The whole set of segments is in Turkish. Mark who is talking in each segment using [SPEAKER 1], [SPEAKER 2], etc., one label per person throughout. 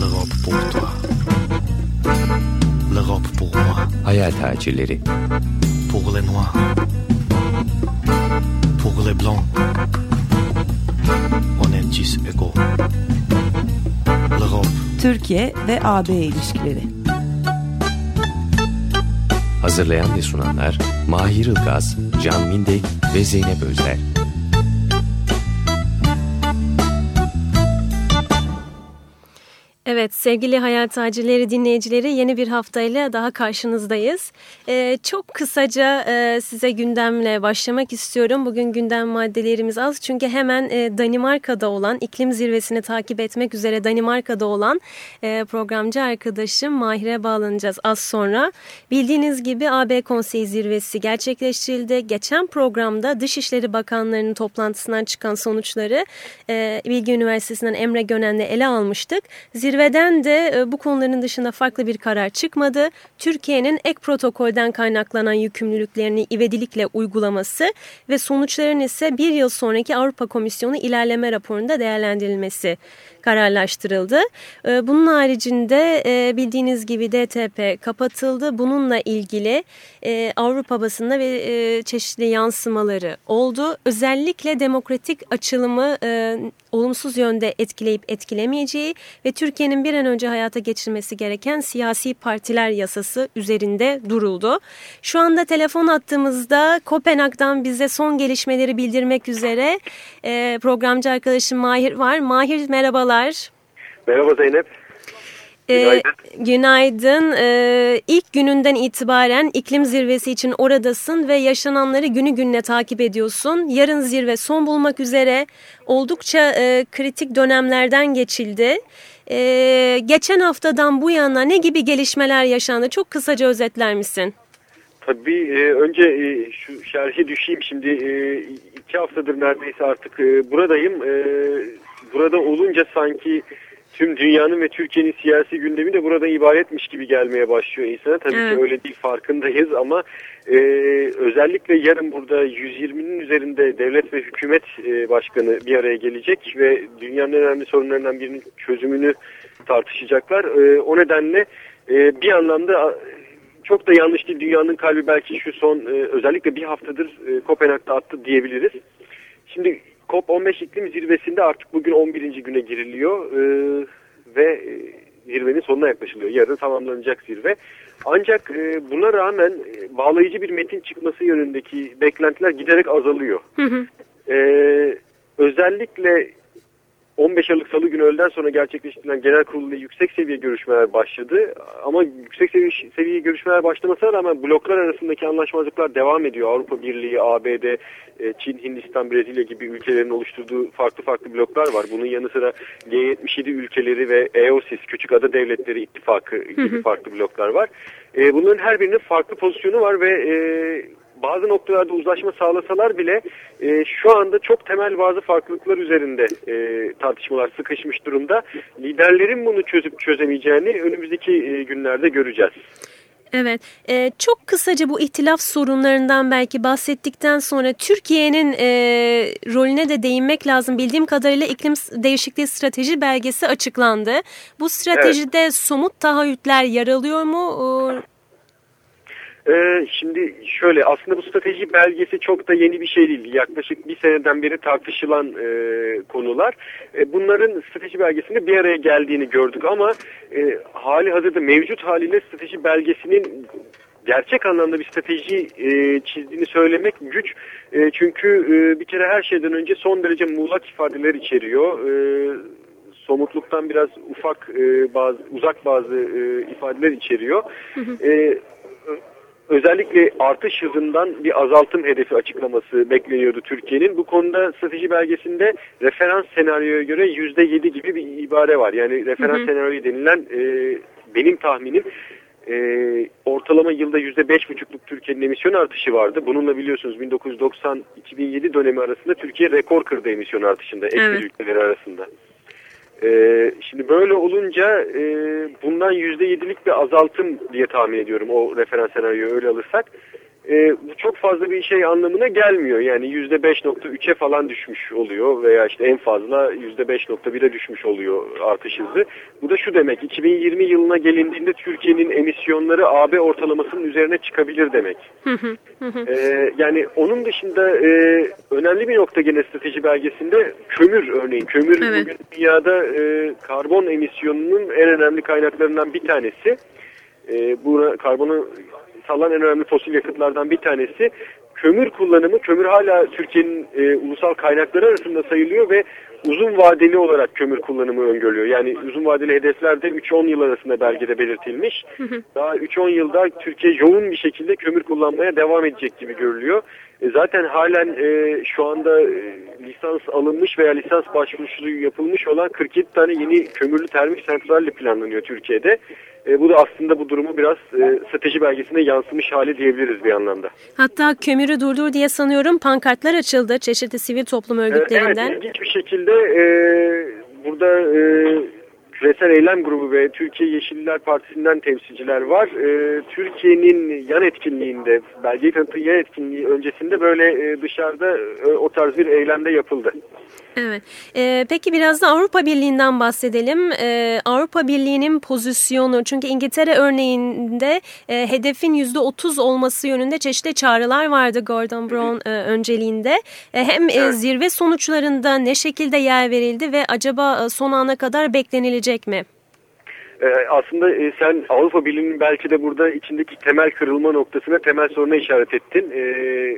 [SPEAKER 1] L'Europe pour toi. L'Europe pour moi.
[SPEAKER 2] Hayal tacirleri.
[SPEAKER 1] Pour les noirs. Pour les blancs. On est tous égaux. L'Europe.
[SPEAKER 3] Türkiye ve AB ilişkileri.
[SPEAKER 2] Hazırlayan ve sunanlar Mahir Ilgaz, Can Mindek ve Zeynep Özer.
[SPEAKER 4] Evet sevgili Hayal Tacirleri dinleyicileri yeni bir haftayla daha karşınızdayız. Ee, çok kısaca e, size gündemle başlamak istiyorum. Bugün gündem maddelerimiz az çünkü hemen e, Danimarka'da olan iklim zirvesini takip etmek üzere Danimarka'da olan e, programcı arkadaşım Mahir'e bağlanacağız az sonra. Bildiğiniz gibi AB Konseyi zirvesi gerçekleştirildi. Geçen programda Dışişleri Bakanlarının toplantısından çıkan sonuçları e, Bilgi Üniversitesi'nden Emre Gönen'le ele almıştık. Zirve Zirveden de e, bu konuların dışında farklı bir karar çıkmadı. Türkiye'nin ek protokolden kaynaklanan yükümlülüklerini ivedilikle uygulaması ve sonuçların ise bir yıl sonraki Avrupa Komisyonu ilerleme raporunda değerlendirilmesi kararlaştırıldı. E, bunun haricinde e, bildiğiniz gibi DTP kapatıldı. Bununla ilgili Avrupa basında ve çeşitli yansımaları oldu. Özellikle demokratik açılımı olumsuz yönde etkileyip etkilemeyeceği ve Türkiye'nin bir an önce hayata geçirmesi gereken siyasi partiler yasası üzerinde duruldu. Şu anda telefon attığımızda Kopenhag'dan bize son gelişmeleri bildirmek üzere e, programcı arkadaşım Mahir var. Mahir merhabalar.
[SPEAKER 5] Merhaba Zeynep.
[SPEAKER 4] Günaydın. Ee, günaydın. Ee, ilk gününden itibaren iklim zirvesi için oradasın ve yaşananları günü gününe takip ediyorsun. Yarın zirve son bulmak üzere oldukça e, kritik dönemlerden geçildi. E, geçen haftadan bu yana ne gibi gelişmeler yaşandı? Çok kısaca özetler misin?
[SPEAKER 5] Tabii e, önce e, şu şerhi düşeyim. Şimdi e, iki haftadır neredeyse artık e, buradayım. E, burada olunca sanki tüm dünyanın ve Türkiye'nin siyasi gündemi de burada ibaretmiş gibi gelmeye başlıyor insana. Tabii evet. ki öyle değil farkındayız ama e, özellikle yarın burada 120'nin üzerinde devlet ve hükümet e, başkanı bir araya gelecek ve dünyanın önemli sorunlarından birinin çözümünü tartışacaklar. E, o nedenle e, bir anlamda çok da yanlış değil dünyanın kalbi belki şu son e, özellikle bir haftadır e, Kopenhag'da attı diyebiliriz. Şimdi COP15 iklim zirvesinde artık bugün 11. güne giriliyor e, ve e, zirvenin sonuna yaklaşılıyor. Yarın tamamlanacak zirve. Ancak e, buna rağmen e, bağlayıcı bir metin çıkması yönündeki beklentiler giderek azalıyor. Hı hı. E, özellikle 15 Aralık Salı günü öğleden sonra gerçekleştirilen genel kurulda yüksek seviye görüşmeler başladı. Ama yüksek seviye, seviye görüşmeler başlamasına rağmen bloklar arasındaki anlaşmazlıklar devam ediyor. Avrupa Birliği, ABD, e, Çin, Hindistan, Brezilya gibi ülkelerin oluşturduğu farklı farklı bloklar var. Bunun yanı sıra G77 ülkeleri ve EOSIS, Küçük Ada Devletleri İttifakı gibi farklı bloklar var. E, bunların her birinin farklı pozisyonu var ve e, bazı noktalarda uzlaşma sağlasalar bile e, şu anda çok temel bazı farklılıklar üzerinde e, tartışmalar sıkışmış durumda. Liderlerin bunu çözüp çözemeyeceğini önümüzdeki e, günlerde göreceğiz.
[SPEAKER 4] Evet, e, çok kısaca bu ihtilaf sorunlarından belki bahsettikten sonra Türkiye'nin e, rolüne de değinmek lazım. Bildiğim kadarıyla iklim değişikliği strateji belgesi açıklandı. Bu stratejide evet. somut taahhütler yer alıyor mu?
[SPEAKER 5] Ee, şimdi şöyle aslında bu strateji belgesi çok da yeni bir şey değil. Yaklaşık bir seneden beri tartışılan e, konular. E, bunların strateji belgesinde bir araya geldiğini gördük ama e, hali hazırda mevcut haliyle strateji belgesinin gerçek anlamda bir strateji e, çizdiğini söylemek güç. E, çünkü e, bir kere her şeyden önce son derece muğlak ifadeler içeriyor. E, somutluktan biraz ufak e, bazı uzak bazı e, ifadeler içeriyor. Hı hı. E, özellikle artış hızından bir azaltım hedefi açıklaması bekleniyordu Türkiye'nin. Bu konuda strateji belgesinde referans senaryoya göre yüzde yedi gibi bir ibare var. Yani referans hı hı. senaryo denilen e, benim tahminim e, ortalama yılda yüzde beş buçukluk Türkiye'nin emisyon artışı vardı. Bununla biliyorsunuz 1990-2007 dönemi arasında Türkiye rekor kırdı emisyon artışında evet. ülkeleri arasında. Ee, şimdi böyle olunca e, bundan yüzde yedilik bir azaltım diye tahmin ediyorum o referans senaryoyu öyle alırsak. E, bu çok fazla bir şey anlamına gelmiyor. Yani %5.3'e falan düşmüş oluyor veya işte en fazla %5.1'e düşmüş oluyor artış hızı. Bu da şu demek 2020 yılına gelindiğinde Türkiye'nin emisyonları AB ortalamasının üzerine çıkabilir demek. e, yani onun dışında e, önemli bir nokta gene strateji belgesinde kömür örneğin. Kömür
[SPEAKER 4] Evet.
[SPEAKER 5] bugün dünyada e, karbon emisyonunun en önemli kaynaklarından bir tanesi. E, bu karbonu salan en önemli fosil yakıtlardan bir tanesi. Kömür kullanımı, kömür hala Türkiye'nin e, ulusal kaynakları arasında sayılıyor ve uzun vadeli olarak kömür kullanımı öngörülüyor. Yani uzun vadeli hedeflerde 3-10 yıl arasında belgede belirtilmiş. Daha 3-10 yılda Türkiye yoğun bir şekilde kömür kullanmaya devam edecek gibi görülüyor. E, zaten halen e, şu anda e, lisans alınmış veya lisans başvurusu yapılmış olan 47 tane yeni kömürlü termik santralle planlanıyor Türkiye'de. E, bu da aslında bu durumu biraz e, strateji belgesine yansımış hali diyebiliriz bir anlamda.
[SPEAKER 4] Hatta kömürü durdur diye sanıyorum pankartlar açıldı çeşitli sivil toplum
[SPEAKER 5] E,
[SPEAKER 4] örgütlerinden.
[SPEAKER 5] Evet, ilginç bir şekilde e, burada e, Küresel Eylem Grubu ve Türkiye Yeşiller Partisi'nden temsilciler var. E, Türkiye'nin yan etkinliğinde, belgeyi tanıttığı yan etkinliği öncesinde böyle e, dışarıda e, o tarz bir eylemde yapıldı.
[SPEAKER 4] Evet. Ee, peki biraz da Avrupa Birliği'nden bahsedelim. Ee, Avrupa Birliği'nin pozisyonu çünkü İngiltere örneğinde e, hedefin %30 olması yönünde çeşitli çağrılar vardı Gordon Brown e, önceliğinde. E, hem e, zirve sonuçlarında ne şekilde yer verildi ve acaba e, son ana kadar beklenilecek mi?
[SPEAKER 5] Ee, aslında e, sen Avrupa Birliği'nin belki de burada içindeki temel kırılma noktasına temel soruna işaret ettin. Ee,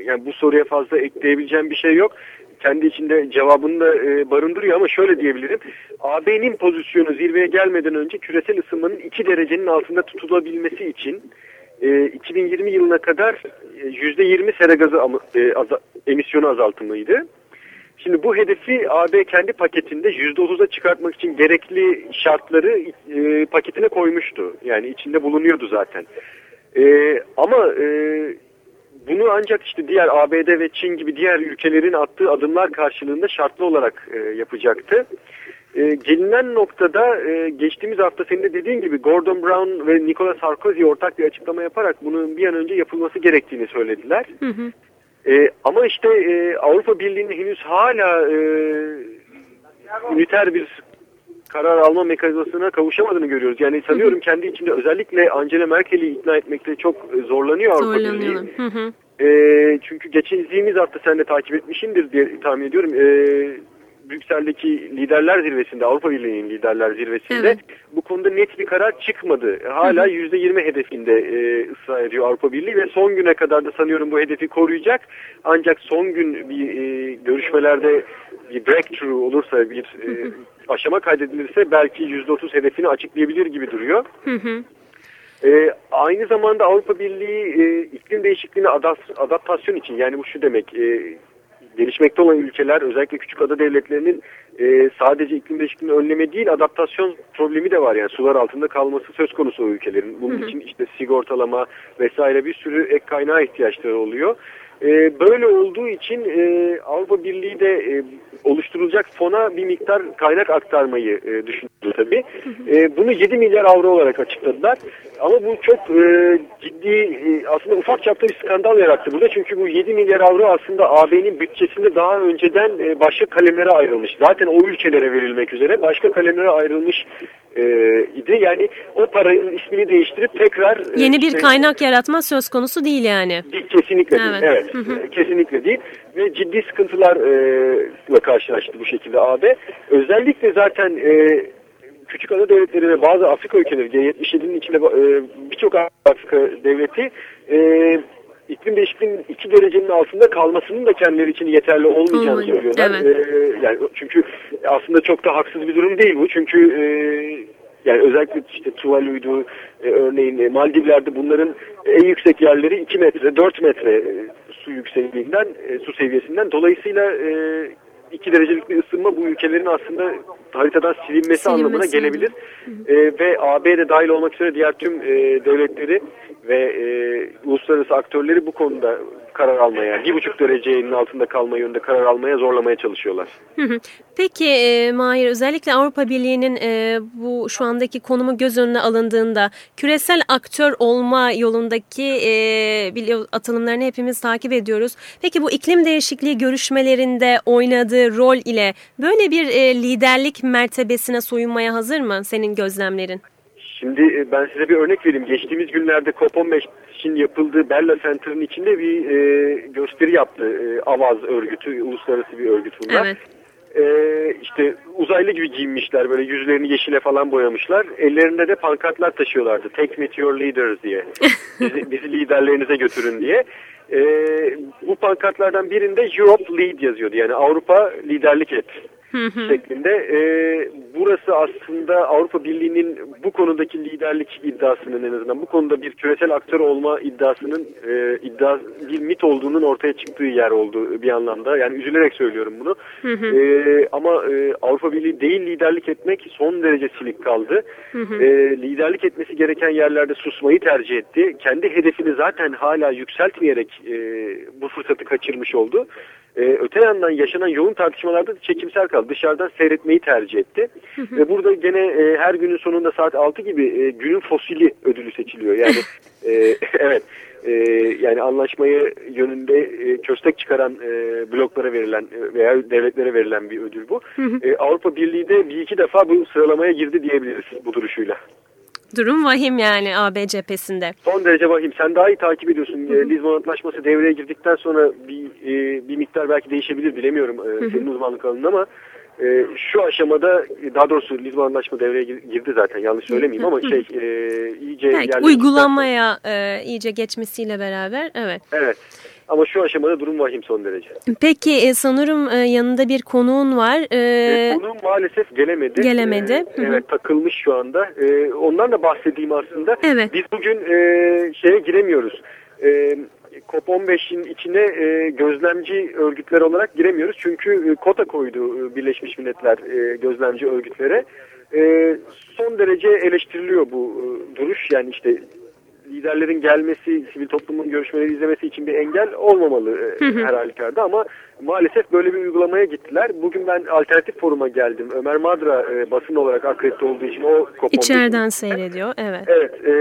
[SPEAKER 5] yani bu soruya fazla ekleyebileceğim bir şey yok. Kendi içinde cevabını da e, barındırıyor ama şöyle diyebilirim. AB'nin pozisyonu zirveye gelmeden önce küresel ısınmanın 2 derecenin altında tutulabilmesi için e, 2020 yılına kadar e, %20 sera gazı e, emisyonu azaltımıydı. Şimdi bu hedefi AB kendi paketinde %30'a çıkartmak için gerekli şartları e, paketine koymuştu. Yani içinde bulunuyordu zaten. E, ama e, bunu ancak işte diğer ABD ve Çin gibi diğer ülkelerin attığı adımlar karşılığında şartlı olarak e, yapacaktı. E, gelinen noktada e, geçtiğimiz hafta senin de dediğin gibi Gordon Brown ve Nicolas Sarkozy ortak bir açıklama yaparak bunun bir an önce yapılması gerektiğini söylediler.
[SPEAKER 4] Hı hı.
[SPEAKER 5] E, ama işte e, Avrupa Birliği'nin henüz hala e, üniter bir karar alma mekanizmasına kavuşamadığını görüyoruz. Yani sanıyorum kendi içinde özellikle Angela Merkel'i ikna etmekte çok e, zorlanıyor Avrupa Birliği. E, çünkü geçtiğimiz hafta sen de takip etmişindir diye tahmin ediyorum. E, Brüksel'deki liderler zirvesinde, Avrupa Birliği'nin liderler zirvesinde
[SPEAKER 4] Evet.
[SPEAKER 5] bu konuda net bir karar çıkmadı. Hala %20 hedefinde e, ısrar ediyor Avrupa Birliği ve son güne kadar da sanıyorum bu hedefi koruyacak. Ancak son gün bir e, görüşmelerde bir breakthrough olursa, bir e, aşama kaydedilirse belki %30 hedefini açıklayabilir gibi duruyor.
[SPEAKER 4] Hı hı.
[SPEAKER 5] E, aynı zamanda Avrupa Birliği e, iklim değişikliğine adas- adaptasyon için yani bu şu demek e, gelişmekte olan ülkeler özellikle küçük ada devletlerinin e, sadece iklim değişikliğini önleme değil adaptasyon problemi de var yani sular altında kalması söz konusu o ülkelerin. Bunun için işte sigortalama vesaire bir sürü ek kaynağa ihtiyaçları oluyor. E, böyle olduğu için e, Avrupa Birliği de e, oluşturulacak fona bir miktar kaynak aktarmayı e, düşünüyor tabii. E, bunu 7 milyar avro olarak açıkladılar. Ama bu çok e, ciddi e, aslında ufak çapta bir skandal yarattı burada. Çünkü bu 7 milyar avro aslında AB'nin bütçesinde daha önceden e, başka kalemlere ayrılmış. Zaten o ülkelere verilmek üzere başka kalemlere ayrılmış e, idi. Yani o paranın ismini değiştirip tekrar e,
[SPEAKER 4] Yeni bir
[SPEAKER 5] işte-
[SPEAKER 4] kaynak yaratma söz konusu değil yani.
[SPEAKER 5] Kesinlikle değil.
[SPEAKER 4] Evet. Hı hı.
[SPEAKER 5] E, Kesinlikle değil. Ve ciddi sıkıntılarla karşılaştı bu şekilde AB. Özellikle zaten e, küçük ada devletleri ve bazı Afrika ülkeleri G77'nin içinde e, birçok Afrika devleti e, iklim değişikliğinin 2 derecenin altında kalmasının da kendileri için yeterli olmayacağını
[SPEAKER 4] Olmayı,
[SPEAKER 5] söylüyorlar.
[SPEAKER 4] evet.
[SPEAKER 5] E, yani çünkü aslında çok da haksız bir durum değil bu. Çünkü e, yani özellikle işte Tuvalu'ydu e, örneğin e, Maldivler'de bunların en yüksek yerleri 2 metre 4 metre e, su yüksekliğinden e, su seviyesinden dolayısıyla e, 2 derecelik bir ısınma bu ülkelerin aslında haritadan silinmesi,
[SPEAKER 4] Silinmesi.
[SPEAKER 5] anlamına gelebilir. E, ve AB de dahil olmak üzere diğer tüm e, devletleri ve e, uluslararası aktörleri bu konuda karar almaya, bir buçuk derecenin altında kalma yönünde karar almaya zorlamaya çalışıyorlar.
[SPEAKER 4] Peki e, Mahir özellikle Avrupa Birliği'nin e, bu şu andaki konumu göz önüne alındığında küresel aktör olma yolundaki e, atılımlarını hepimiz takip ediyoruz. Peki bu iklim değişikliği görüşmelerinde oynadığı rol ile böyle bir e, liderlik mertebesine soyunmaya hazır mı senin gözlemlerin?
[SPEAKER 5] Şimdi e, ben size bir örnek vereyim. Geçtiğimiz günlerde COP15'in yapıldığı Bella Center'ın içinde bir e, gösteri yaptı. E, Avaz örgütü, uluslararası bir örgüt bunlar. Evet. E, işte uzaylı gibi giyinmişler böyle yüzlerini yeşile falan boyamışlar. Ellerinde de pankartlar taşıyorlardı. Take me to your leaders diye. bizi, bizi liderlerinize götürün diye. E, bu pankartlardan birinde Europe Lead yazıyordu. Yani Avrupa liderlik et şeklinde. E, burası aslında Avrupa Birliği'nin bu konudaki liderlik iddiasının en azından bu konuda bir küresel aktör olma iddiasının e, iddia bir mit olduğunun ortaya çıktığı yer oldu bir anlamda. Yani üzülerek söylüyorum bunu. E, ama e, Avrupa Birliği değil liderlik etmek son derece silik kaldı. E, liderlik etmesi gereken yerlerde susmayı tercih etti. Kendi hedefini zaten hala yükseltmeyerek e, bu fırsatı kaçırmış oldu. Ee, öte yandan yaşanan yoğun tartışmalarda çekimsel kaldı. Dışarıdan seyretmeyi tercih etti. Ve burada gene e, her günün sonunda saat 6 gibi e, günün fosili ödülü seçiliyor. Yani e, evet e, yani anlaşmayı yönünde e, köstek çıkaran e, bloklara verilen e, veya devletlere verilen bir ödül bu. E, Avrupa Birliği de bir iki defa bu sıralamaya girdi diyebiliriz bu duruşuyla.
[SPEAKER 4] Durum vahim yani AB cephesinde.
[SPEAKER 5] Son derece vahim. Sen daha iyi takip ediyorsun. Hı hı. Lizbon Antlaşması devreye girdikten sonra bir, e, bir miktar belki değişebilir bilemiyorum e, senin uzmanlık alanın ama e, şu aşamada daha doğrusu Lizbon Antlaşması devreye girdi zaten yanlış söylemeyeyim ama şey e, iyice
[SPEAKER 4] Belki uygulamaya e, iyice geçmesiyle beraber evet.
[SPEAKER 5] Evet. Ama şu aşamada durum vahim son derece.
[SPEAKER 4] Peki e, sanırım e, yanında bir konuğun var.
[SPEAKER 5] E, e, konuğum maalesef gelemedi.
[SPEAKER 4] Gelemedi. E,
[SPEAKER 5] evet takılmış şu anda. E, ondan da bahsedeyim aslında.
[SPEAKER 4] Evet.
[SPEAKER 5] Biz bugün e, şeye giremiyoruz. E, COP15'in içine e, gözlemci örgütler olarak giremiyoruz. Çünkü e, kota koydu e, Birleşmiş Milletler e, gözlemci örgütlere. E, son derece eleştiriliyor bu e, duruş. Yani işte liderlerin gelmesi, sivil toplumun görüşmeleri izlemesi için bir engel olmamalı e, her halükarda ama maalesef böyle bir uygulamaya gittiler. Bugün ben alternatif foruma geldim. Ömer Madra e, basın olarak akredite olduğu için o
[SPEAKER 4] kopon İçeriden seyrediyor, evet.
[SPEAKER 5] Evet, e,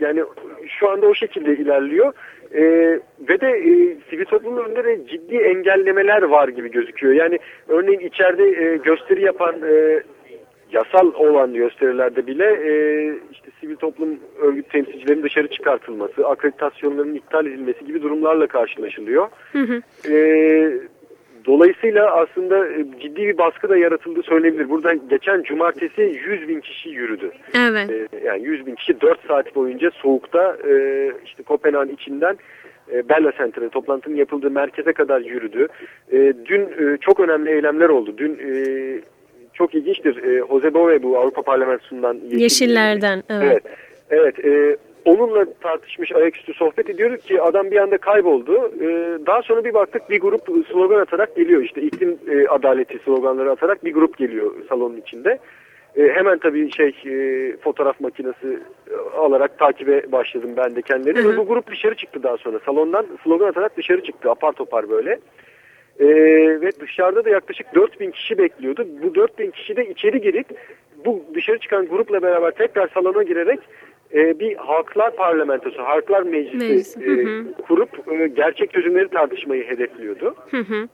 [SPEAKER 5] yani şu anda o şekilde ilerliyor. E, ve de e, sivil toplumun önünde de ciddi engellemeler var gibi gözüküyor. Yani örneğin içeride e, gösteri yapan e, yasal olan gösterilerde bile e, işte sivil toplum örgüt temsilcilerinin dışarı çıkartılması, akreditasyonların iptal edilmesi gibi durumlarla karşılaşılıyor. Hı hı. E, dolayısıyla aslında e, ciddi bir baskı da yaratıldığı söylenebilir. Burada geçen cumartesi 100 bin kişi yürüdü.
[SPEAKER 4] Evet.
[SPEAKER 5] E, yani 100 bin kişi 4 saat boyunca soğukta e, işte Kopenhag'ın içinden e, Bella Center'e toplantının yapıldığı merkeze kadar yürüdü. E, dün e, çok önemli eylemler oldu. Dün e, çok ilginçtir. E, Jose Bove bu Avrupa Parlamentosu'ndan.
[SPEAKER 4] Yeşil, Yeşillerden. Evet.
[SPEAKER 5] Evet. evet e, onunla tartışmış ayaküstü sohbet ediyorduk ki adam bir anda kayboldu. E, daha sonra bir baktık bir grup slogan atarak geliyor. İşte iklim e, adaleti sloganları atarak bir grup geliyor salonun içinde. E, hemen tabii şey e, fotoğraf makinesi e, alarak takibe başladım ben de kendileri. Hı hı. Ve bu grup dışarı çıktı daha sonra. Salondan slogan atarak dışarı çıktı apar topar böyle. Ee, ve dışarıda da yaklaşık 4000 kişi bekliyordu. Bu 4000 kişi de içeri girip bu dışarı çıkan grupla beraber tekrar salona girerek e, bir halklar parlamentosu, halklar meclisi e, kurup e, gerçek çözümleri tartışmayı hedefliyordu. Hı hı.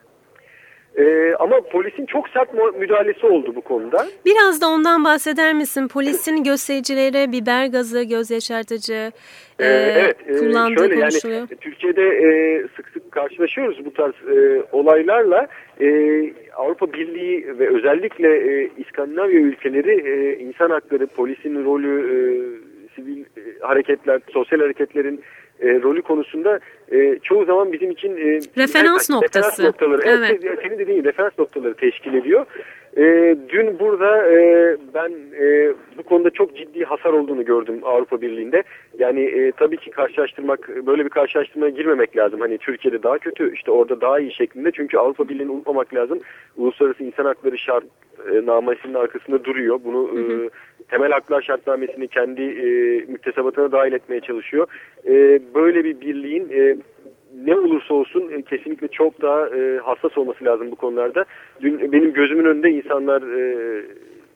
[SPEAKER 5] Ee, ama polisin çok sert müdahalesi oldu bu konuda.
[SPEAKER 4] Biraz da ondan bahseder misin? Polisin göstericilere biber gazı, göz yaşartıcı ee, e, evet, kullandığı şöyle, konuşuluyor. Yani,
[SPEAKER 5] Türkiye'de e, sık sık karşılaşıyoruz bu tarz e, olaylarla. E, Avrupa Birliği ve özellikle e, İskandinavya ülkeleri e, insan hakları, polisin rolü, e, sivil e, hareketler, sosyal hareketlerin e, rolü konusunda e, çoğu zaman bizim için e,
[SPEAKER 4] referans
[SPEAKER 5] yani,
[SPEAKER 4] noktası.
[SPEAKER 5] Referans noktaları, evet. evet. senin dediğin referans noktaları teşkil ediyor. E, dün burada e, ben e, bu konuda çok ciddi hasar olduğunu gördüm Avrupa Birliği'nde. Yani e, tabii ki karşılaştırmak, böyle bir karşılaştırmaya girmemek lazım. Hani Türkiye'de daha kötü, işte orada daha iyi şeklinde. Çünkü Avrupa Birliği'ni unutmamak lazım. Uluslararası İnsan Hakları şart e, namesinin arkasında duruyor. Bunu hı hı. E, temel haklar şartnamesini kendi e, müktesebatına dahil etmeye çalışıyor. E, böyle bir birliğin e, ne olursa olsun e, kesinlikle çok daha e, hassas olması lazım bu konularda. Dün benim gözümün önünde insanlar e,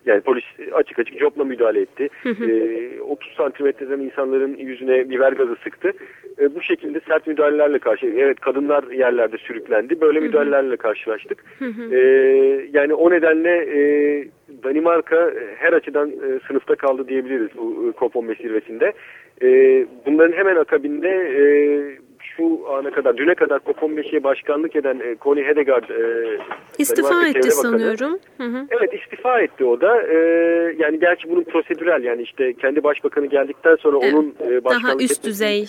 [SPEAKER 5] yani polis açık açık copla müdahale etti. e, 30 santimetreden insanların yüzüne biber gazı sıktı. E, bu şekilde sert müdahalelerle karşı evet kadınlar yerlerde sürüklendi. Böyle müdahalelerle karşılaştık. E, yani o nedenle e, Danimarka her açıdan e, sınıfta kaldı diyebiliriz bu e, COP15 zirvesinde. E, bunların hemen akabinde e, şu ana kadar, düne kadar COP15'e başkanlık eden e, Connie Hedegaard e,
[SPEAKER 4] İstifa etti
[SPEAKER 5] Çevre
[SPEAKER 4] sanıyorum. Hı hı.
[SPEAKER 5] Evet istifa etti o da. E, yani gerçi bunun prosedürel yani işte kendi başbakanı geldikten sonra
[SPEAKER 4] Evet,
[SPEAKER 5] onun e, başkanlık
[SPEAKER 4] Daha üst
[SPEAKER 5] etmesi-
[SPEAKER 4] düzey.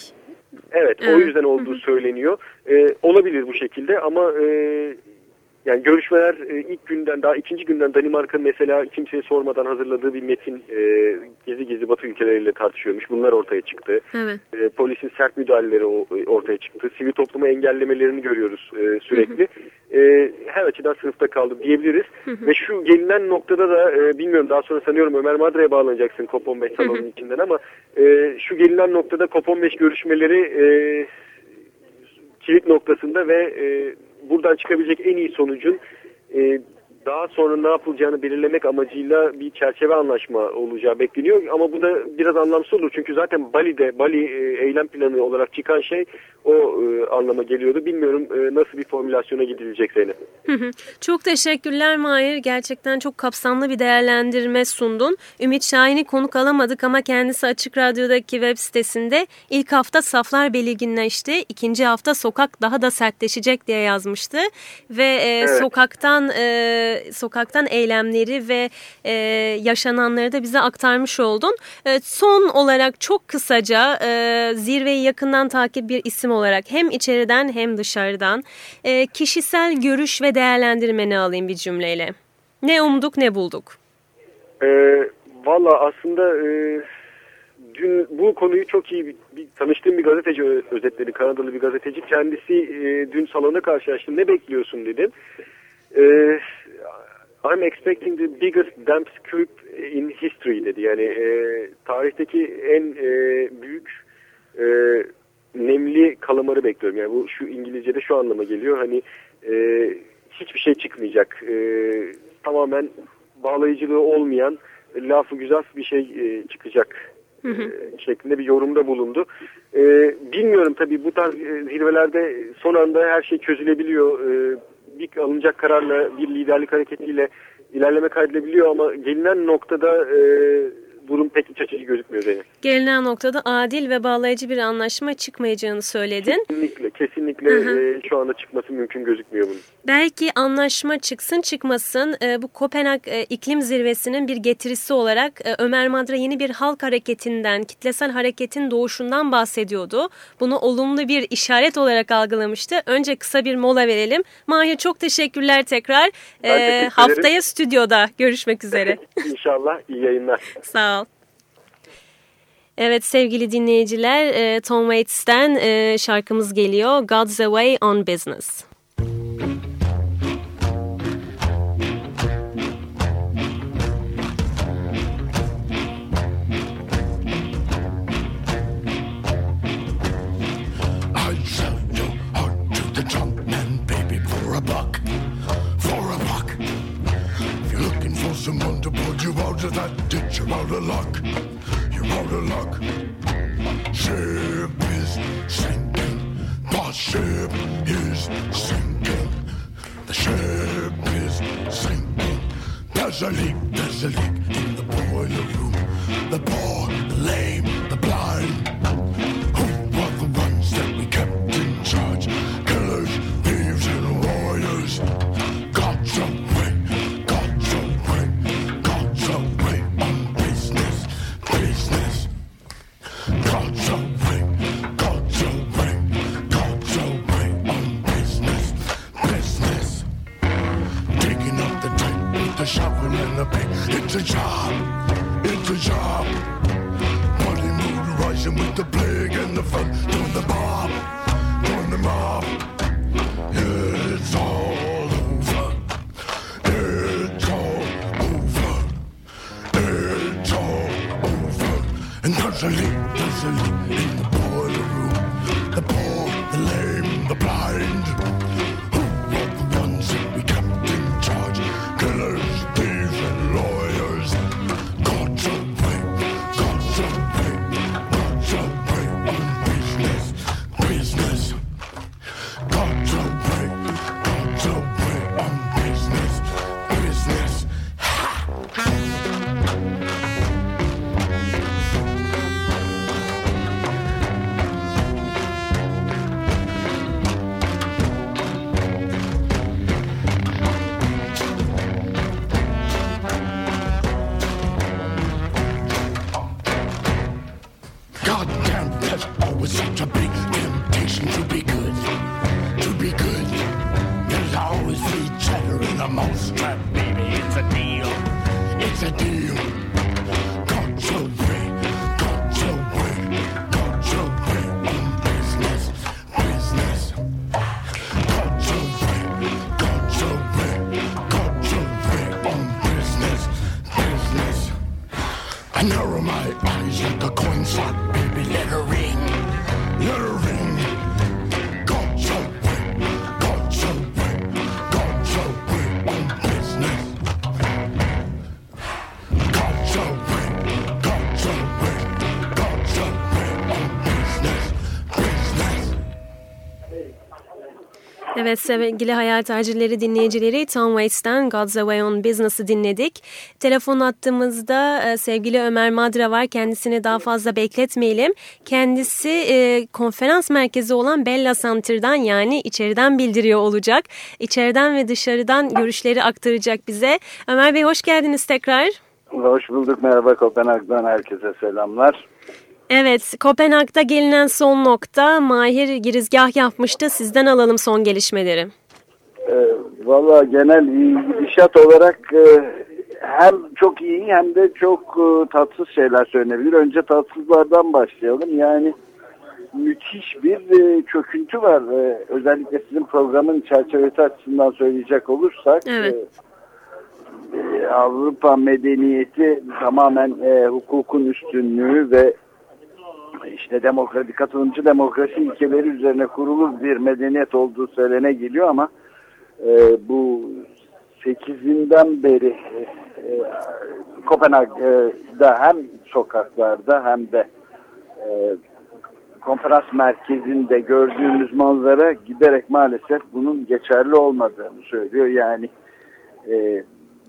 [SPEAKER 5] Evet, o
[SPEAKER 4] Evet.
[SPEAKER 5] yüzden olduğu söyleniyor. E, olabilir bu şekilde ama e, yani görüşmeler e, ilk günden daha ikinci günden Danimarka mesela kimseye sormadan hazırladığı bir metin e, gizli gizli Batı ülkeleriyle tartışıyormuş. Bunlar ortaya çıktı.
[SPEAKER 4] Evet.
[SPEAKER 5] E, polisin sert müdahaleleri ortaya çıktı. Sivil toplumu engellemelerini görüyoruz e, sürekli. E, her açıdan sınıfta kaldı diyebiliriz. Ve şu gelinen noktada da e, bilmiyorum daha sonra sanıyorum Ömer Madra'ya bağlanacaksın COP15 salonunun içinden ama e, şu gelinen noktada COP15 görüşmeleri e, kilit noktasında ve e, buradan çıkabilecek en iyi sonucun e, daha sonra ne yapılacağını belirlemek amacıyla bir çerçeve anlaşma olacağı bekleniyor. Ama bu da biraz anlamsız olur. Çünkü zaten Bali'de, Bali e, eylem planı olarak çıkan şey o e, anlama geliyordu. Bilmiyorum e, nasıl bir formülasyona gidilecek Zeynep.
[SPEAKER 4] Hı hı. Çok teşekkürler Mahir. Gerçekten çok kapsamlı bir değerlendirme sundun. Ümit Şahin'i konuk alamadık ama kendisi Açık Radyo'daki web sitesinde ilk hafta saflar belirginleşti. ikinci hafta sokak daha da sertleşecek diye yazmıştı. Ve e, sokaktan e, sokaktan eylemleri ve e, yaşananları da bize aktarmış oldun. E, son olarak çok kısaca e, zirveyi yakından takip bir isim olarak hem içeriden hem dışarıdan e, kişisel görüş ve değerlendirmeni alayım bir cümleyle. Ne umduk ne bulduk.
[SPEAKER 5] E, Valla aslında e, dün bu konuyu çok iyi bir, bir, tanıştığım bir gazeteci özetledi. Kanadalı bir gazeteci. Kendisi e, dün salonda karşılaştım. Ne bekliyorsun dedim. E, I'm expecting the biggest damp scoop in history dedi. Yani e, tarihteki en e, büyük e, nemli kalamarı bekliyorum. Yani bu şu İngilizce'de şu anlama geliyor. Hani e, hiçbir şey çıkmayacak. E, tamamen bağlayıcılığı olmayan lafı güzel bir şey e, çıkacak e, şeklinde bir yorumda bulundu. E, bilmiyorum tabii bu tarz e, zirvelerde son anda her şey çözülebiliyor. E, bir alınacak kararla bir liderlik hareketiyle ilerleme kaydedilebiliyor ama gelinen noktada e, durum pek iç açıcı gözükmüyor Zeynep.
[SPEAKER 4] Gelinen noktada adil ve bağlayıcı bir anlaşma çıkmayacağını söyledin.
[SPEAKER 5] Kesinlikle, kesinlikle e, şu anda çıkması mümkün gözükmüyor bunun.
[SPEAKER 4] Belki anlaşma çıksın çıkmasın e, bu Kopenhag e, iklim zirvesinin bir getirisi olarak e, Ömer Madra yeni bir halk hareketinden, kitlesel hareketin doğuşundan bahsediyordu. Bunu olumlu bir işaret olarak algılamıştı. Önce kısa bir mola verelim. Mahir çok teşekkürler tekrar.
[SPEAKER 5] Ben teşekkür
[SPEAKER 4] haftaya stüdyoda görüşmek üzere.
[SPEAKER 5] İnşallah iyi yayınlar.
[SPEAKER 4] Sağ ol. Evet sevgili dinleyiciler e, Tom Waits'ten e, şarkımız geliyor. God's Away on Business.
[SPEAKER 6] Someone to pull you out of that ditch, you're out of luck. You're out of luck. Ship is sinking. The ship is sinking. The ship is sinking. There's a leak, there's a leak in the boiler room. The poor, the lame, the coin slot.
[SPEAKER 4] Evet sevgili hayal tacirleri dinleyicileri Tom Waits'ten God's Away on Business'ı dinledik. Telefon attığımızda e, sevgili Ömer Madra var. Kendisini daha fazla bekletmeyelim. Kendisi e, konferans merkezi olan Bella Center'dan yani içeriden bildiriyor olacak. İçeriden ve dışarıdan görüşleri aktaracak bize. Ömer Bey hoş geldiniz tekrar.
[SPEAKER 7] Hoş bulduk. Merhaba Kopenhag'dan herkese selamlar.
[SPEAKER 4] Evet, Kopenhag'da gelinen son nokta Mahir girizgah yapmıştı. Sizden alalım son gelişmeleri.
[SPEAKER 7] Ee, Valla genel gidişat olarak e, hem çok iyi hem de çok e, tatsız şeyler söylenebilir. Önce tatsızlardan başlayalım. Yani müthiş bir e, çöküntü var. E, özellikle sizin programın çerçevesi açısından söyleyecek olursak.
[SPEAKER 4] Evet.
[SPEAKER 7] e, e, Avrupa medeniyeti tamamen e, hukukun üstünlüğü ve işte demokrasi, katılımcı demokrasi ilkeleri üzerine kurulu bir medeniyet olduğu söylene geliyor ama e, bu 8'inden beri e, Kopenhag'da hem sokaklarda hem de e, konferans merkezinde gördüğümüz manzara giderek maalesef bunun geçerli olmadığını söylüyor. Yani e,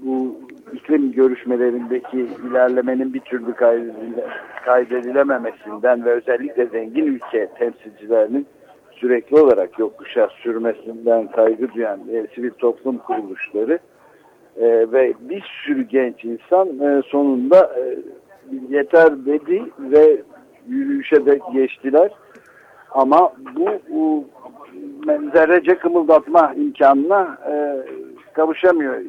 [SPEAKER 7] bu iklim görüşmelerindeki ilerlemenin bir türlü kaydedile, kaydedilememesinden ve özellikle zengin ülke temsilcilerinin sürekli olarak yokuşa sürmesinden kaygı duyan e, sivil toplum kuruluşları e, ve bir sürü genç insan e, sonunda e, yeter dedi ve yürüyüşe de geçtiler. Ama bu, bu zerrece kımıldatma imkanına e, kavuşamıyor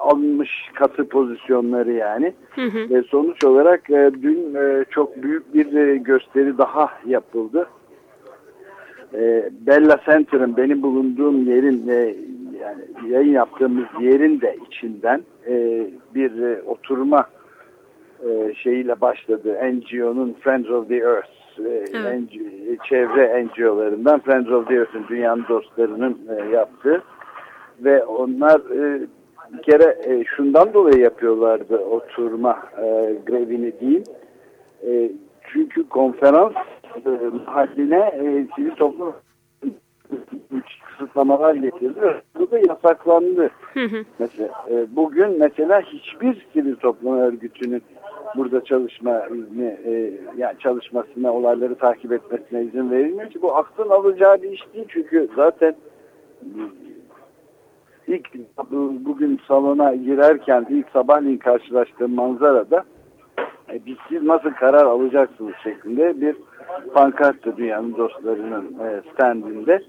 [SPEAKER 7] alınmış katı pozisyonları yani.
[SPEAKER 4] Hı hı.
[SPEAKER 7] Ve sonuç olarak e, dün e, çok büyük bir e, gösteri daha yapıldı. E, Bella Center'ın benim bulunduğum yerin e, yani yayın yaptığımız yerin de içinden e, bir e, oturma e, şeyiyle başladı. NGO'nun Friends of the Earth e,
[SPEAKER 4] Evet.
[SPEAKER 7] NGO çevre NGO'larından Friends of the Earth'ın dünyanın dostlarının e, yaptığı ve onlar e, bir kere e, şundan dolayı yapıyorlardı oturma e, grevini değil. E, çünkü konferans e, haline e, sivil toplum kısıtlamalar getirdi. Bu da yasaklandı.
[SPEAKER 4] Hı hı.
[SPEAKER 7] Mesela e, bugün mesela hiçbir sivil toplum örgütünün burada çalışma izni e, yani çalışmasına olayları takip etmesine izin verilmiyor ki bu aklın alacağı bir iş değil çünkü zaten ilk bu- bugün salona girerken ilk sabahleyin karşılaştığım manzarada e, biz siz nasıl karar alacaksınız şeklinde bir pankarttı dünyanın dostlarının e, standinde.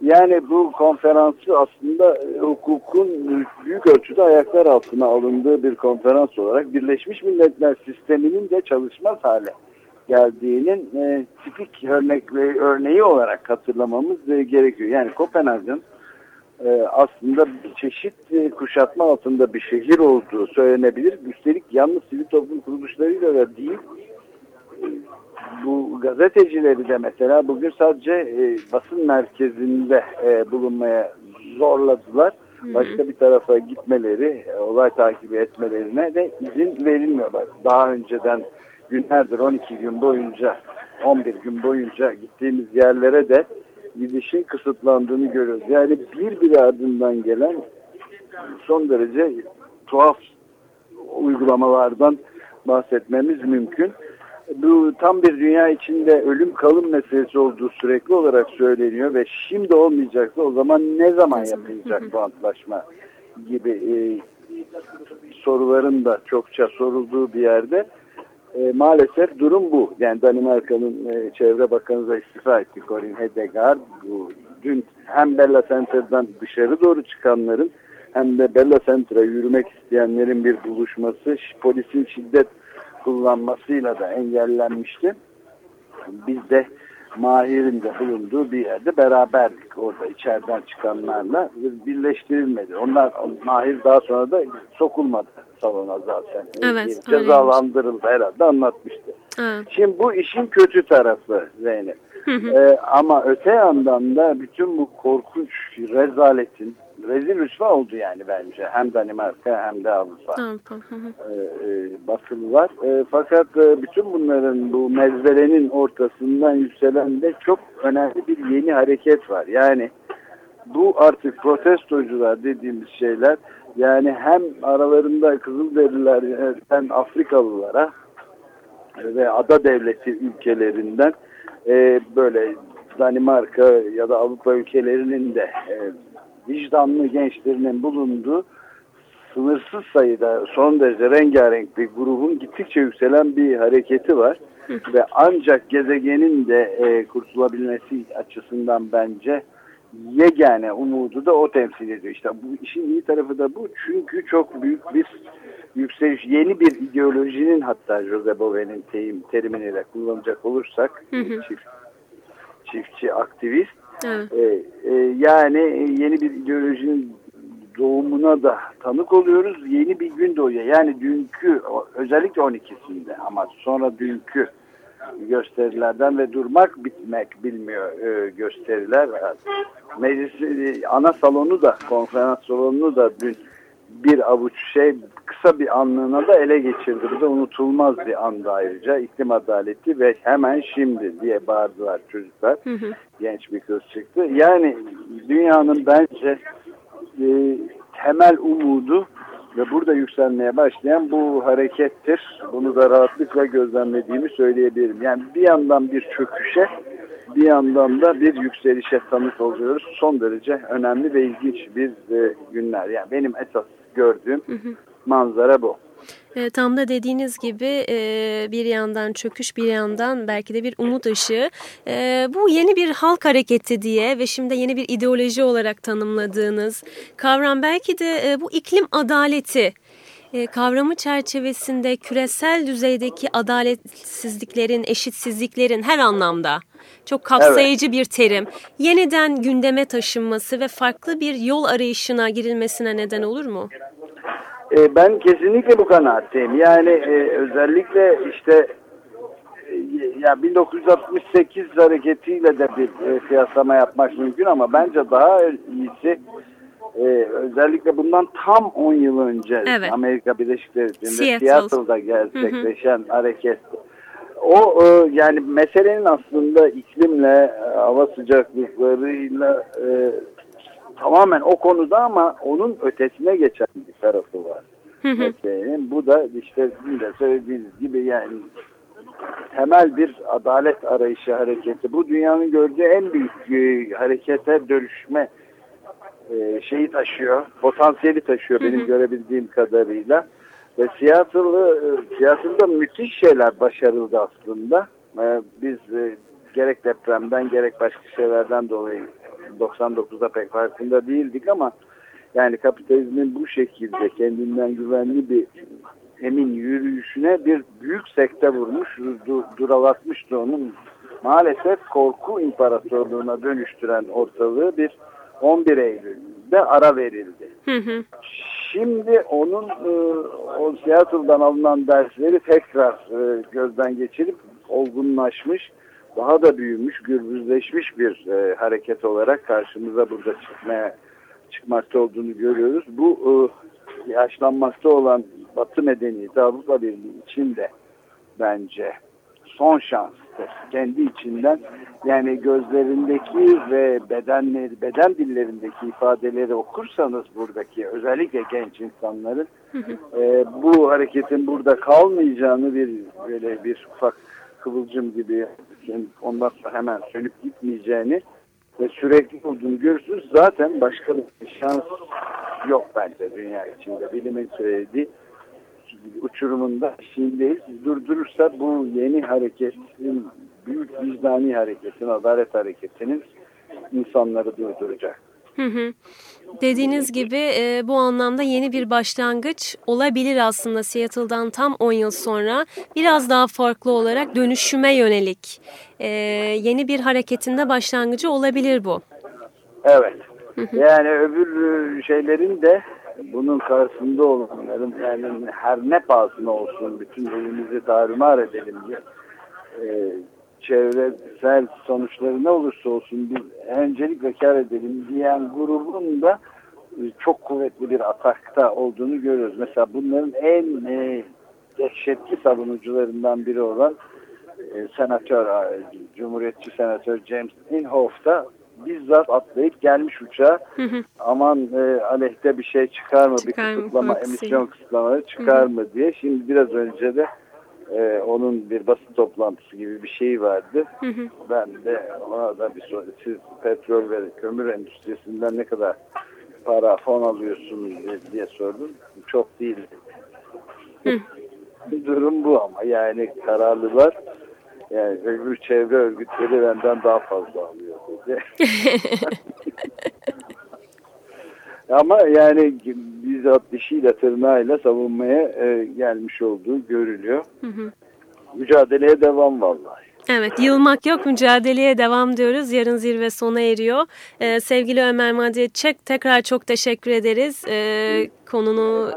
[SPEAKER 7] Yani bu konferansı aslında e, hukukun büyük ölçüde ayaklar altına alındığı bir konferans olarak Birleşmiş Milletler sisteminin de çalışmaz hale geldiğinin e, tipik örnekleri, örneği olarak hatırlamamız e, gerekiyor. Yani Kopenhag'ın e, aslında bir çeşit e, kuşatma altında bir şehir olduğu söylenebilir. Üstelik yalnız sivil toplum kuruluşlarıyla da değil, bu gazetecileri de mesela bugün sadece e, basın merkezinde e, bulunmaya zorladılar. Başka bir tarafa gitmeleri, e, olay takibi etmelerine de izin verilmiyor. Bak, daha önceden günlerdir 12 gün boyunca, 11 gün boyunca gittiğimiz yerlere de gidişin kısıtlandığını görüyoruz. Yani bir bir ardından gelen son derece tuhaf uygulamalardan bahsetmemiz mümkün. Bu tam bir dünya içinde ölüm kalım meselesi olduğu sürekli olarak söyleniyor ve şimdi olmayacaksa o zaman ne zaman yapılacak bu antlaşma gibi e, soruların da çokça sorulduğu bir yerde e, maalesef durum bu. Yani Danimarka'nın e, Çevre Bakanı da istifa etti Corin Hedegaard. Bu, dün hem Bella Center'dan dışarı doğru çıkanların hem de Bella Center'a yürümek isteyenlerin bir buluşması polisin şiddet kullanmasıyla da engellenmişti. Biz de Mahir'in de bulunduğu bir yerde beraberdik orada içeriden çıkanlarla birleştirilmedi. Onlar Mahir daha sonra da sokulmadı salona zaten.
[SPEAKER 4] Evet,
[SPEAKER 7] Cezalandırıldı herhalde anlatmıştı.
[SPEAKER 4] Evet.
[SPEAKER 7] Şimdi bu işin kötü tarafı Zeynep. Ee, ama öte yandan da bütün bu korkunç rezaletin rezil rüsva oldu yani bence. Hem Danimarka hem de Avrupa
[SPEAKER 4] Avrupa. Hı hı.
[SPEAKER 7] e, e, basılılar. E, fakat e, bütün bunların bu mezbelenin ortasından yükselen de çok önemli bir yeni hareket var. Yani bu artık protestocular dediğimiz şeyler yani hem aralarında Kızılderililerden Afrikalılara ve ada devleti ülkelerinden e, böyle Danimarka ya da Avrupa ülkelerinin de e, vicdanlı gençlerinin bulunduğu sınırsız sayıda son derece rengarenk bir grubun gittikçe yükselen bir hareketi var. Ve ancak gezegenin de e, kurtulabilmesi açısından bence yegane umudu da o temsil ediyor. İşte bu işin iyi tarafı da bu. Çünkü çok büyük bir yükseliş, yeni bir ideolojinin hatta Jose Bove'nin terim, teriminiyle kullanacak olursak çift, çiftçi aktivist
[SPEAKER 4] Evet.
[SPEAKER 7] e, e, yani yeni bir ideolojinin doğumuna da tanık oluyoruz. Yeni bir gün doğuyor. Yani dünkü özellikle 12'sinde ama sonra dünkü gösterilerden ve durmak bitmek bilmiyor e, gösteriler. Meclis e, ana salonu da konferans salonunu da dün bir avuç şey kısa bir anlığına da ele geçirdi. Bu da unutulmaz bir anda ayrıca. iklim adaleti ve hemen şimdi diye bağırdılar çocuklar.
[SPEAKER 4] Hı hı.
[SPEAKER 7] Genç bir kız çıktı. Yani dünyanın bence e, temel umudu ve burada yükselmeye başlayan bu harekettir. Bunu da rahatlıkla gözlemlediğimi söyleyebilirim. Yani bir yandan bir çöküşe bir yandan da bir yükselişe tanık oluyoruz. Son derece önemli ve ilginç bir e, günler. Yani benim esas gördüğüm manzara bu.
[SPEAKER 4] E, tam da dediğiniz gibi e, bir yandan çöküş bir yandan belki de bir umut ışığı. E, bu yeni bir halk hareketi diye ve şimdi yeni bir ideoloji olarak tanımladığınız kavram belki de e, bu iklim adaleti kavramı çerçevesinde küresel düzeydeki adaletsizliklerin, eşitsizliklerin her anlamda çok kapsayıcı bir terim. Yeniden gündeme taşınması ve farklı bir yol arayışına girilmesine neden olur mu?
[SPEAKER 7] E, ben kesinlikle bu kanaatteyim. Yani e, özellikle işte e, ya 1968 hareketiyle de bir e, kıyaslama yapmak mümkün ama bence daha iyisi e, özellikle bundan tam 10 yıl önce
[SPEAKER 4] Evet.
[SPEAKER 7] Amerika Birleşik Devletleri'nde
[SPEAKER 4] Seattle.
[SPEAKER 7] Seattle'da gerçekleşen hareket. O e, yani meselenin aslında iklimle, e, hava sıcaklıklarıyla e, tamamen o konuda ama onun ötesine geçen bir tarafı var. meselenin. Bu da işte sizin de söylediğiniz gibi yani temel bir adalet arayışı hareketi. Bu dünyanın gördüğü en büyük e, harekete dönüşme e, şeyi taşıyor, potansiyeli taşıyor benim görebildiğim kadarıyla. Ve Seattle'ı, e, Seattle'da müthiş şeyler başarıldı aslında. E, biz e, gerek depremden gerek başka şeylerden dolayı 99'da pek farkında değildik ama yani kapitalizmin bu şekilde kendinden güvenli bir emin yürüyüşüne bir büyük sekte vurmuş, du, duralatmıştı onun. Maalesef korku imparatorluğuna dönüştüren ortalığı bir 11 Eylül'de ara verildi.
[SPEAKER 4] Hı hı.
[SPEAKER 7] Şimdi onun e, o Seattle'dan alınan dersleri tekrar e, gözden geçirip olgunlaşmış, daha da büyümüş, gürbüzleşmiş bir e, hareket olarak karşımıza burada çıkmaya çıkmakta olduğunu görüyoruz. Bu yaşlanmakta olan Batı medeniyeti Avrupa Birliği için de bence son şanstır. Kendi içinden yani gözlerindeki ve bedenleri, beden dillerindeki ifadeleri okursanız buradaki özellikle genç insanların e, bu hareketin burada kalmayacağını bir böyle bir ufak kıvılcım gibi ondan sonra hemen sönüp gitmeyeceğini ve sürekli olduğunu görürsünüz. Zaten başka bir şans yok bence dünya içinde. Bilimin söylediği uçurumunda eşiğindeyiz. Durdurursa bu yeni hareketin, büyük vicdani hareketin, adalet hareketinin insanları durduracak.
[SPEAKER 4] Hı hı. Dediğiniz gibi e, bu anlamda yeni bir başlangıç olabilir aslında Seattle'dan tam 10 yıl sonra. Biraz daha farklı olarak dönüşüme yönelik e, yeni bir hareketinde başlangıcı olabilir bu.
[SPEAKER 7] Evet. Yani öbür şeylerin de bunun karşısında olanların yani her ne pahasına olsun bütün elimizi tarumar edelim diye e, çevresel sonuçları ne olursa olsun bir öncelikle kar edelim diyen grubun da e, çok kuvvetli bir atakta olduğunu görüyoruz. Mesela bunların en e, dehşetli savunucularından biri olan e, senatör, e, Cumhuriyetçi senatör James Inhofe da bizzat atlayıp gelmiş uçağa. Aman e, aleyhte bir şey çıkar mı?
[SPEAKER 4] Çıkar
[SPEAKER 7] bir
[SPEAKER 4] mı,
[SPEAKER 7] kısıtlama
[SPEAKER 4] aksi.
[SPEAKER 7] emisyon kısıtlamaları çıkar mı diye. Şimdi biraz önce de e, onun bir basın toplantısı gibi bir şey vardı. Ben de ona da bir soru siz petrol ve kömür endüstrisinden ne kadar para fon alıyorsunuz? diye, sordum. Çok değil. Durum bu ama yani kararlılar yani öbür çevre örgütleri benden daha fazla alıyor dedi. Ama yani bizzat dişiyle tırnağıyla savunmaya e, gelmiş olduğu görülüyor. Mücadeleye devam vallahi.
[SPEAKER 4] Evet, yılmak yok, mücadeleye devam diyoruz. Yarın zirve sona eriyor. Ee, sevgili Ömer Madri'ye çek, tekrar çok teşekkür ederiz. Ee, konunu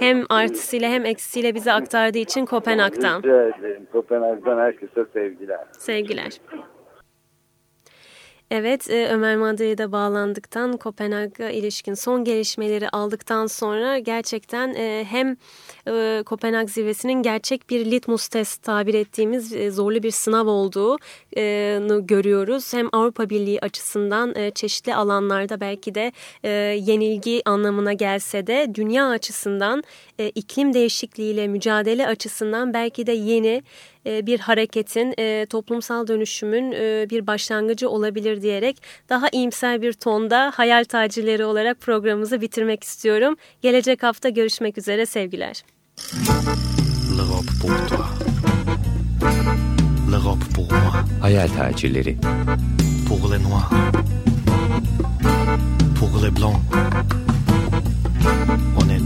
[SPEAKER 4] hem artısıyla hem eksisiyle bize aktardığı için Kopenhag'dan.
[SPEAKER 7] Rica ederim. Kopenhag'dan herkese sevgiler.
[SPEAKER 4] Sevgiler. Evet, e, Ömer Madri'de bağlandıktan, Kopenhag'a ilişkin son gelişmeleri aldıktan sonra gerçekten e, hem e, Kopenhag zirvesinin gerçek bir litmus test tabir ettiğimiz zorlu bir sınav olduğunu görüyoruz. Hem Avrupa Birliği açısından çeşitli alanlarda belki de yenilgi anlamına gelse de dünya açısından e, iklim değişikliğiyle mücadele açısından belki de yeni e, bir hareketin, e, toplumsal dönüşümün e, bir başlangıcı olabilir diyerek daha iyimser bir tonda hayal tacirleri olarak programımızı bitirmek istiyorum. Gelecek hafta görüşmek üzere sevgiler.
[SPEAKER 2] Hayal tacirleri
[SPEAKER 1] Pour les noirs. Pour les blancs.